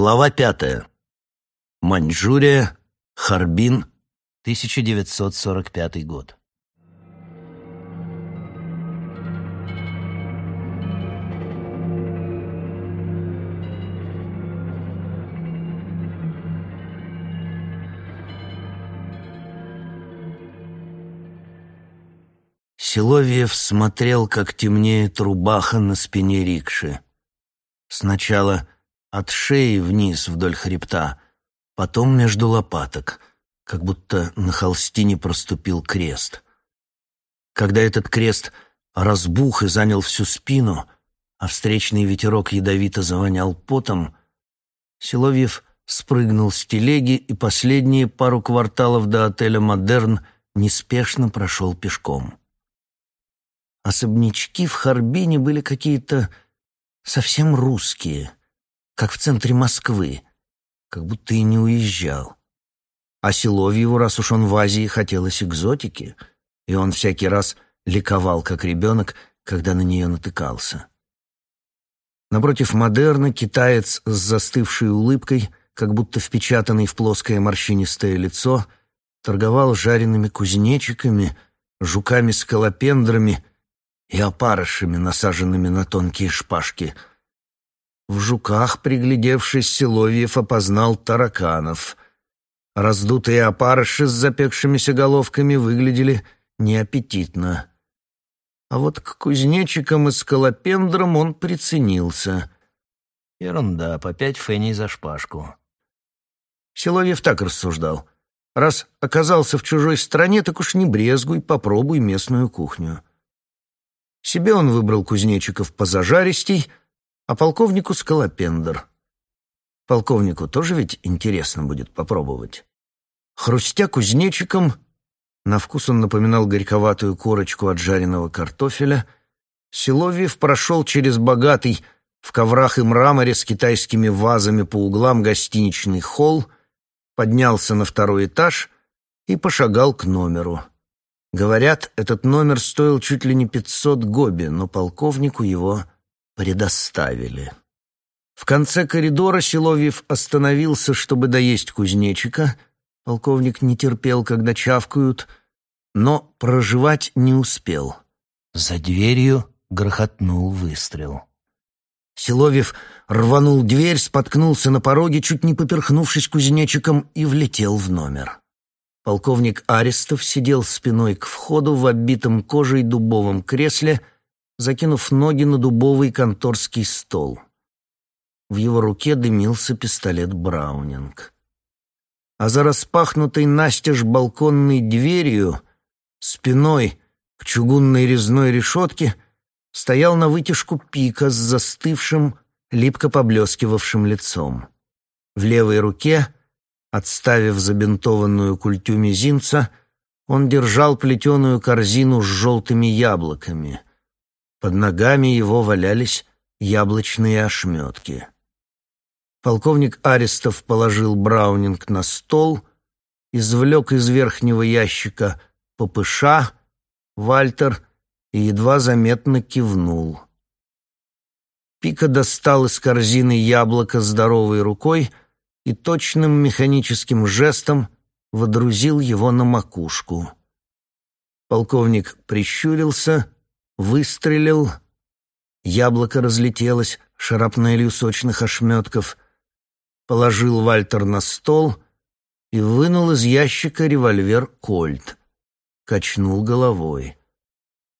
Глава пятая. Маньчжурия, Харбин, 1945 год. Силовьев смотрел, как темнеет рубаха на спине рикши. Сначала от шеи вниз вдоль хребта, потом между лопаток, как будто на холстине проступил крест. Когда этот крест разбух и занял всю спину, а встречный ветерок ядовито завонял потом, Силовьев спрыгнул с телеги и последние пару кварталов до отеля «Модерн» неспешно прошел пешком. Особнячки в Харбине были какие-то совсем русские — как в центре Москвы, как будто и не уезжал. А Силовьеву, раз уж он в Азии, хотелось экзотики, и он всякий раз ликовал, как ребенок, когда на нее натыкался. Напротив модерна китаец с застывшей улыбкой, как будто впечатанный в плоское морщинистое лицо, торговал жареными кузнечиками, жуками-скалопендрами и опарышами, насаженными на тонкие шпажки — в жуках, приглядевшись, Силовьев опознал тараканов. Раздутые опарыши с запекшимися головками выглядели неаппетитно. А вот к кузнечикам и скалопендрам он приценился. Ерунда, по пять феней за шпажку. Силовьев так рассуждал. Раз оказался в чужой стране, так уж не брезгуй, попробуй местную кухню. Себе он выбрал кузнечиков позажаристей — а полковнику скалопендр. Полковнику тоже ведь интересно будет попробовать. Хрустя кузнечиком, на вкус он напоминал горьковатую корочку от жареного картофеля, Силовьев прошел через богатый в коврах и мраморе с китайскими вазами по углам гостиничный холл, поднялся на второй этаж и пошагал к номеру. Говорят, этот номер стоил чуть ли не пятьсот гоби, но полковнику его предоставили. В конце коридора Силовьев остановился, чтобы доесть кузнечика. Полковник не терпел, когда чавкают, но проживать не успел. За дверью грохотнул выстрел. Силовьев рванул дверь, споткнулся на пороге, чуть не поперхнувшись кузнечиком, и влетел в номер. Полковник Арестов сидел спиной к входу в оббитом кожей дубовом кресле — закинув ноги на дубовый конторский стол. В его руке дымился пистолет Браунинг. А за распахнутой настежь балконной дверью, спиной к чугунной резной решетке, стоял на вытяжку пика с застывшим, липко поблескивавшим лицом. В левой руке, отставив забинтованную культю мизинца, он держал плетеную корзину с желтыми яблоками — под ногами его валялись яблочные ошметки. Полковник Арестов положил Браунинг на стол, извлек из верхнего ящика ППШ, Вальтер и едва заметно кивнул. Пика достал из корзины яблоко здоровой рукой и точным механическим жестом водрузил его на макушку. Полковник прищурился Выстрелил. Яблоко разлетелось шарапнелью сочных ошметков. Положил Вальтер на стол и вынул из ящика револьвер «Кольт». Качнул головой.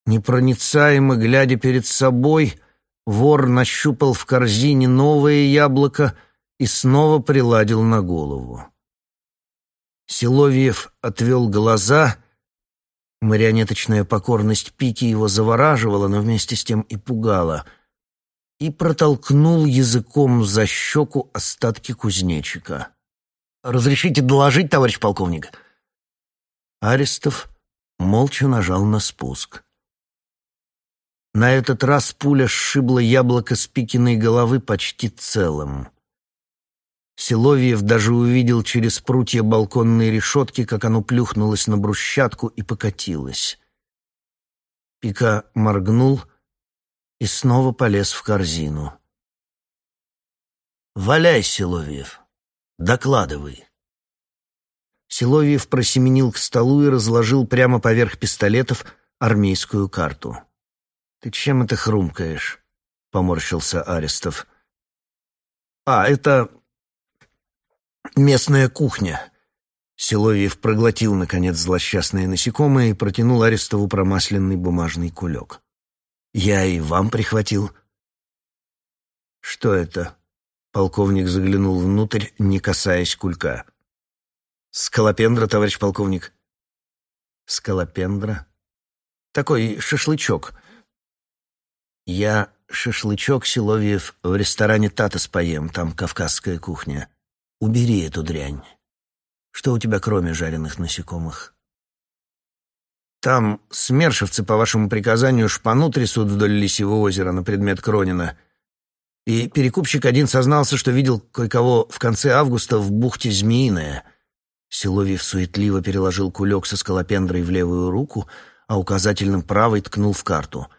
Непроницаемо глядя перед собой, вор нащупал в корзине новое яблоко и снова приладил на голову. Силовьев отвел глаза — Марионеточная покорность Пики его завораживала, но вместе с тем и пугала. И протолкнул языком за щеку остатки кузнечика. «Разрешите доложить, товарищ полковник?» Арестов молча нажал на спуск. На этот раз пуля сшибла яблоко с Пикиной головы почти целым. Силовьев даже увидел через прутья балконной решетки, как оно плюхнулось на брусчатку и покатилось. Пика моргнул и снова полез в корзину. «Валяй, Силовьев, докладывай». Силовьев просеменил к столу и разложил прямо поверх пистолетов армейскую карту. «Ты чем это хрумкаешь?» — поморщился Арестов. «А, это местная кухня». Силовьев проглотил, наконец, злосчастное насекомое и протянул Арестову промасленный бумажный кулек. «Я и вам прихватил». «Что это?» Полковник заглянул внутрь, не касаясь кулька. «Скалопендра, товарищ полковник». «Скалопендра?» «Такой шашлычок». «Я шашлычок, Силовьев, в ресторане «Татас» поем, там кавказская кухня. Убери эту дрянь. Что у тебя кроме жареных насекомых?» «Там смершевцы, по вашему приказанию, шпану трясут вдоль Лисьего озера на предмет Кронина. И перекупщик один сознался, что видел кое-кого в конце августа в бухте Змеиная». Силовьев суетливо переложил кулек со скалопендрой в левую руку, а указательным правой ткнул в карту —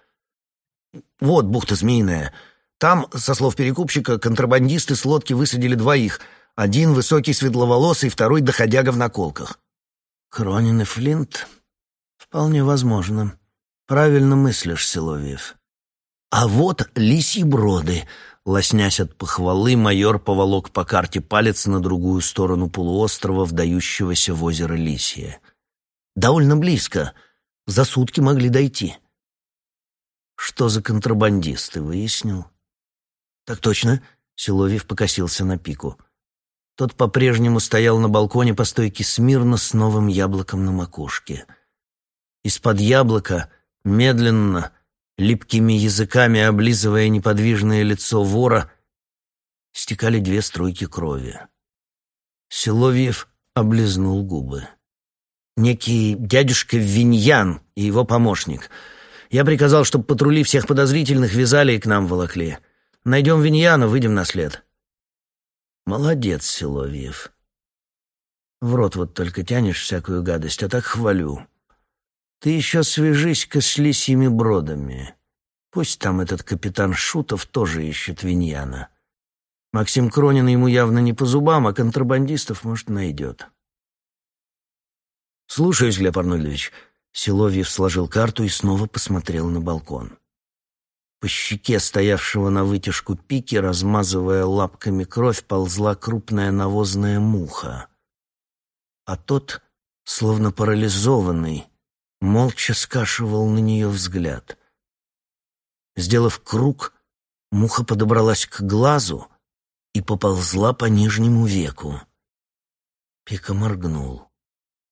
вот бухта Змеиная. Там, со слов перекупщика, контрабандисты с лодки высадили двоих. Один высокий светловолосый, второй доходяга в наколках. Кронин и Флинт? Вполне возможно. Правильно мыслишь, Силовьев. А вот лисьи броды. Лоснясь от похвалы, майор поволок по карте палец на другую сторону полуострова, вдающегося в озеро Лисье. Довольно близко. За сутки могли дойти. Что за контрабандисты, выяснил? Так точно, Силовьев покосился на пику. Тот по-прежнему стоял на балконе по стойке смирно с новым яблоком на макушке. Из-под яблока медленно, липкими языками облизывая неподвижное лицо вора, стекали две струйки крови. Силовьев облизнул губы. Некий дядюшка Виньян и его помощник — я приказал, чтобы патрули всех подозрительных вязали и к нам волокли. Найдем Виньяна, выйдем на след». «Молодец, Силовьев. В рот вот только тянешь всякую гадость, а так хвалю. Ты еще свяжись-ка с лисьими бродами. Пусть там этот капитан Шутов тоже ищет Виньяна. Максим Кронин ему явно не по зубам, а контрабандистов, может, найдет». «Слушаюсь, Глеб Арнольдович». Силовьев сложил карту и снова посмотрел на балкон. По щеке стоявшего на вытяжку пики, размазывая лапками кровь, ползла крупная навозная муха. А тот, словно парализованный, молча скашивал на нее взгляд. Сделав круг, муха подобралась к глазу и поползла по нижнему веку. Пика моргнул.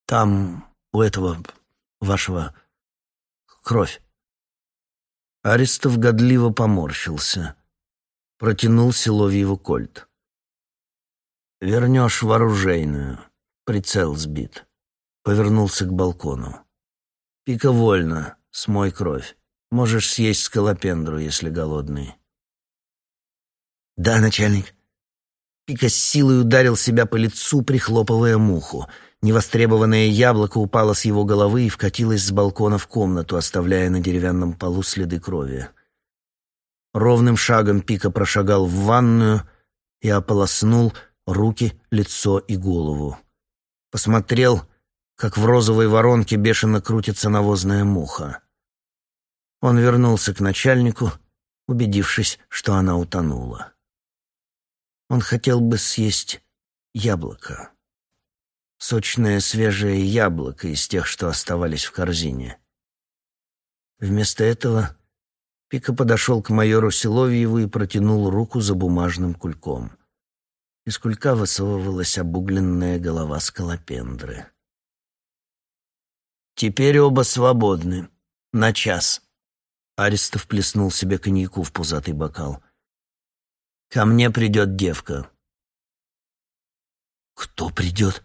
«Там, у этого вашего... кровь». Арестов годливо поморщился. Протянул Силовьеву кольт. «Вернешь в оружейную. Прицел сбит». Повернулся к балкону. «Пика вольно. Смой кровь. Можешь съесть скалопендру, если голодный». «Да, начальник». Пика с силой ударил себя по лицу, прихлопывая муху — Невостребованное яблоко упало с его головы и вкатилось с балкона в комнату, оставляя на деревянном полу следы крови. Ровным шагом Пика прошагал в ванную и ополоснул руки, лицо и голову. Посмотрел, как в розовой воронке бешено крутится навозная муха. Он вернулся к начальнику, убедившись, что она утонула. Он хотел бы съесть яблоко сочное свежее яблоко из тех, что оставались в корзине. Вместо этого Пика подошел к майору Силовьеву и протянул руку за бумажным кульком. Из кулька высовывалась обугленная голова скалопендры. «Теперь оба свободны. На час». Аристов плеснул себе коньяку в пузатый бокал. «Ко мне придет девка». «Кто придет?»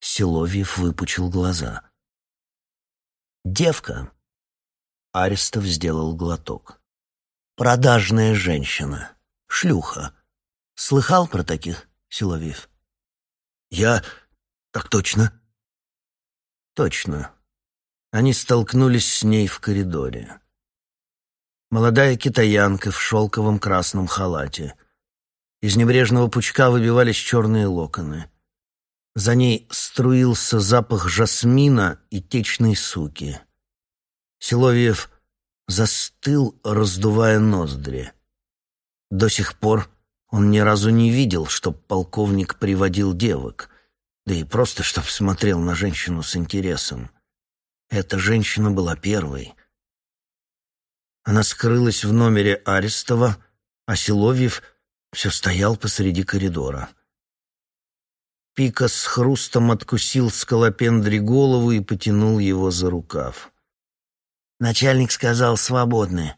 Силовьев выпучил глаза. «Девка!» Арестов сделал глоток. «Продажная женщина. Шлюха. Слыхал про таких, Силовьев?» «Я... так точно?» «Точно. Они столкнулись с ней в коридоре. Молодая китаянка в шелковом красном халате. Из небрежного пучка выбивались черные локоны. За ней струился запах жасмина и течной суки. Силовьев застыл, раздувая ноздри. До сих пор он ни разу не видел, чтоб полковник приводил девок, да и просто чтоб смотрел на женщину с интересом. Эта женщина была первой. Она скрылась в номере Арестова, а Силовьев все стоял посреди коридора. Пика с хрустом откусил скалопендри голову и потянул его за рукав. «Начальник сказал, свободны.